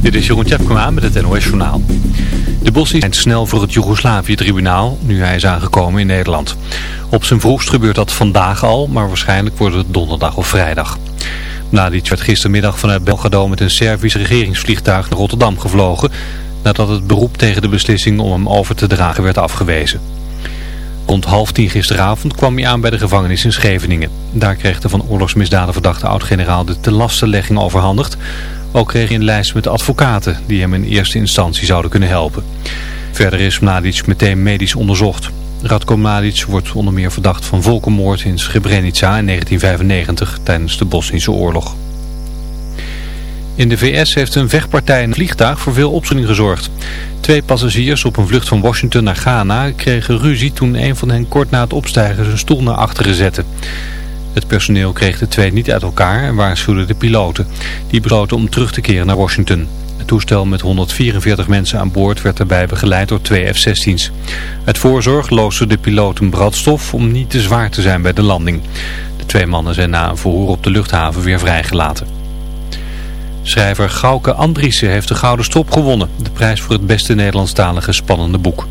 Dit is Jeroen Tjepkema met het NOS Journaal. De Bosnië zijn snel voor het Joegoslavië-tribunaal, nu hij is aangekomen in Nederland. Op zijn vroegst gebeurt dat vandaag al, maar waarschijnlijk wordt het donderdag of vrijdag. Mladic werd gistermiddag vanuit Belgrado met een Servisch regeringsvliegtuig naar Rotterdam gevlogen... nadat het beroep tegen de beslissing om hem over te dragen werd afgewezen. Rond half tien gisteravond kwam hij aan bij de gevangenis in Scheveningen. Daar kreeg de van oorlogsmisdaden verdachte oud-generaal de telastenlegging overhandigd... Ook kreeg hij een lijst met advocaten die hem in eerste instantie zouden kunnen helpen. Verder is Mladic meteen medisch onderzocht. Radko Mladic wordt onder meer verdacht van volkenmoord in Srebrenica in 1995 tijdens de Bosnische oorlog. In de VS heeft een vechtpartij een vliegtuig voor veel opschudding gezorgd. Twee passagiers op een vlucht van Washington naar Ghana kregen ruzie toen een van hen kort na het opstijgen zijn stoel naar achteren zette. Het personeel kreeg de twee niet uit elkaar en waarschuwde de piloten. Die besloten om terug te keren naar Washington. Het toestel met 144 mensen aan boord werd daarbij begeleid door twee F-16's. Uit voorzorg loosde de piloten brandstof om niet te zwaar te zijn bij de landing. De twee mannen zijn na een verhoor op de luchthaven weer vrijgelaten. Schrijver Gauke Andriessen heeft de Gouden Strop gewonnen. De prijs voor het beste Nederlandstalige spannende boek.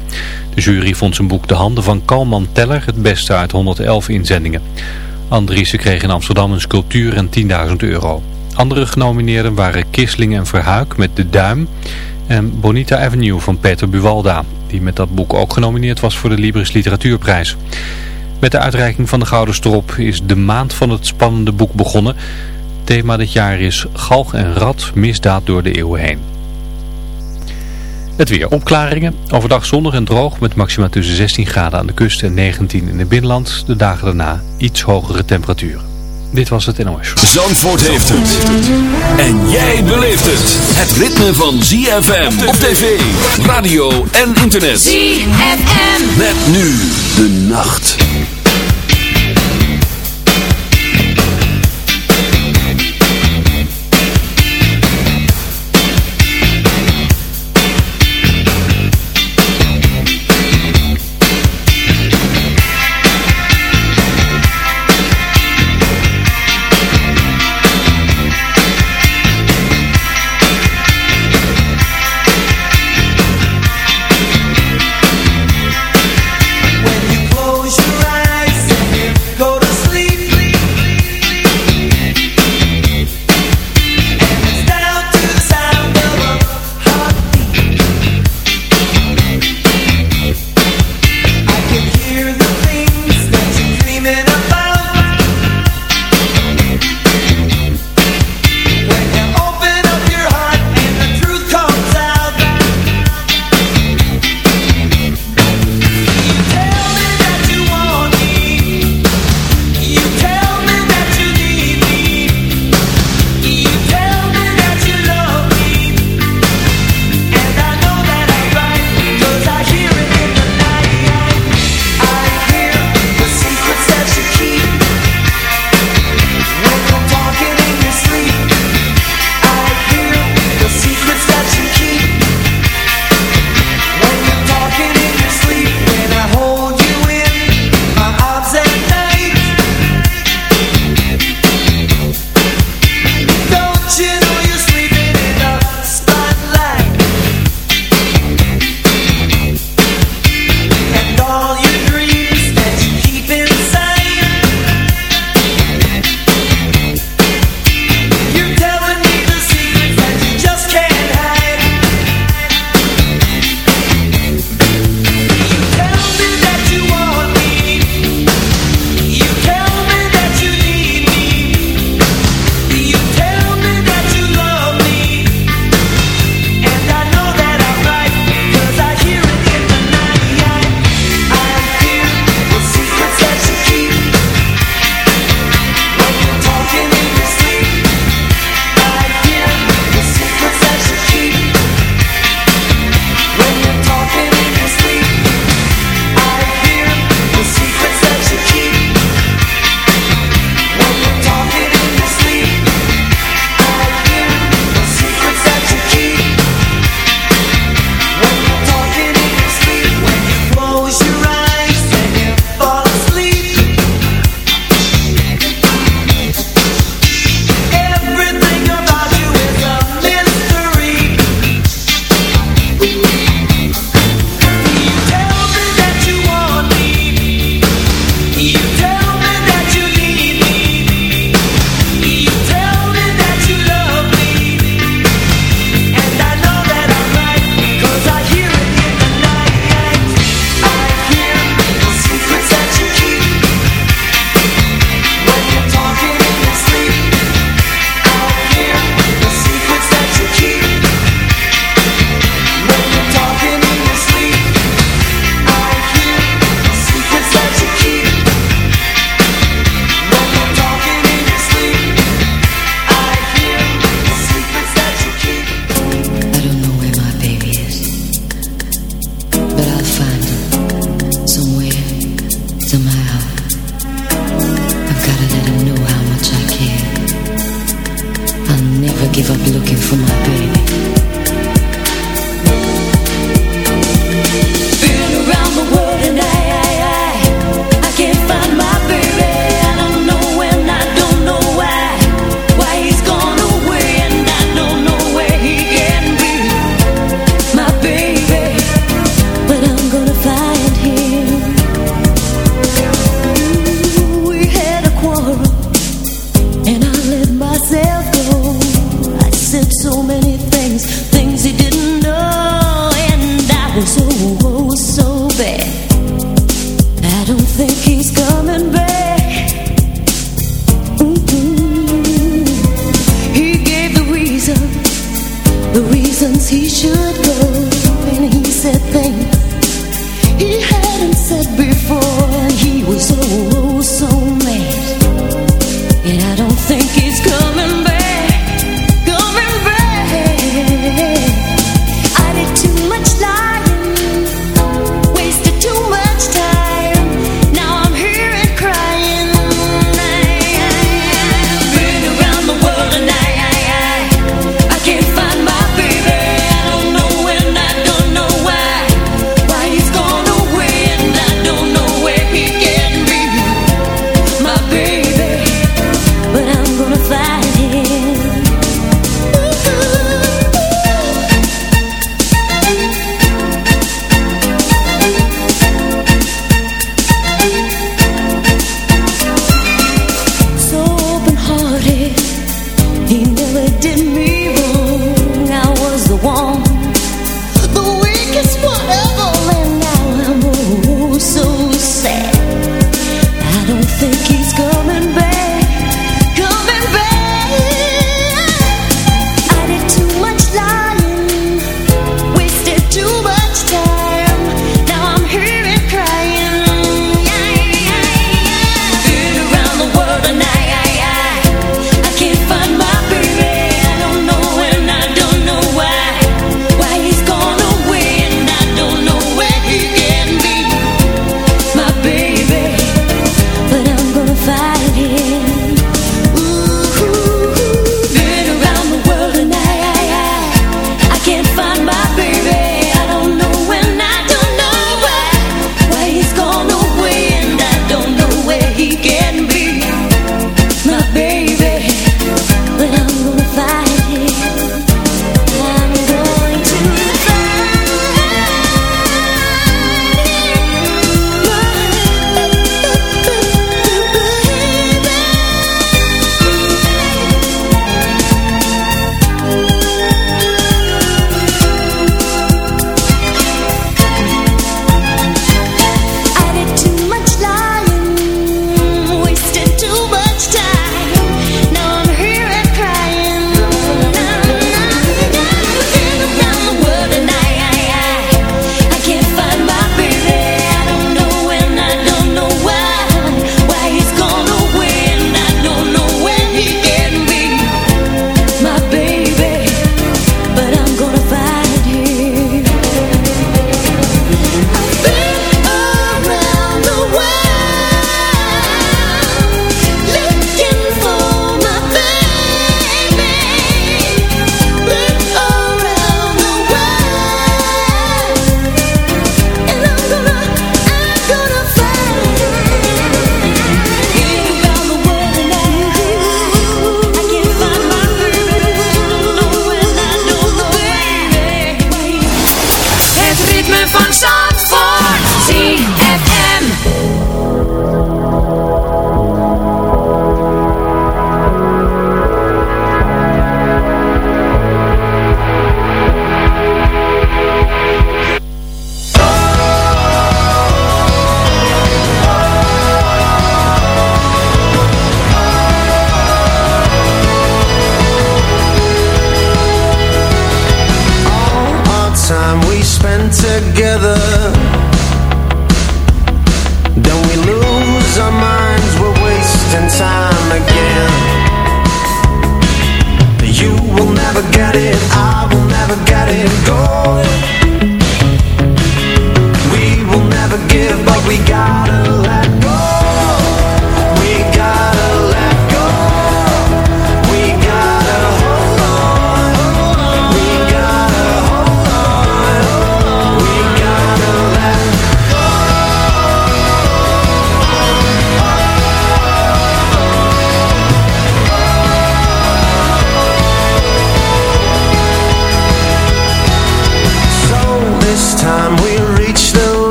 De jury vond zijn boek De Handen van Kalman Teller het beste uit 111 inzendingen. Andriessen kreeg in Amsterdam een sculptuur en 10.000 euro. Andere genomineerden waren Kisling en Verhuik met De Duim en Bonita Avenue van Peter Buwalda, die met dat boek ook genomineerd was voor de Libris Literatuurprijs. Met de uitreiking van de Gouden Strop is de maand van het spannende boek begonnen. thema dit jaar is Galg en Rad, misdaad door de eeuwen heen. Het weer opklaringen. Overdag zonnig en droog met maxima tussen 16 graden aan de kust en 19 in het binnenland. De dagen daarna iets hogere temperaturen. Dit was het NOS. Zandvoort heeft het. En jij beleeft het. Het ritme van ZFM op tv, radio en internet. ZFM. Met nu de nacht.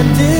I did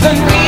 Than we.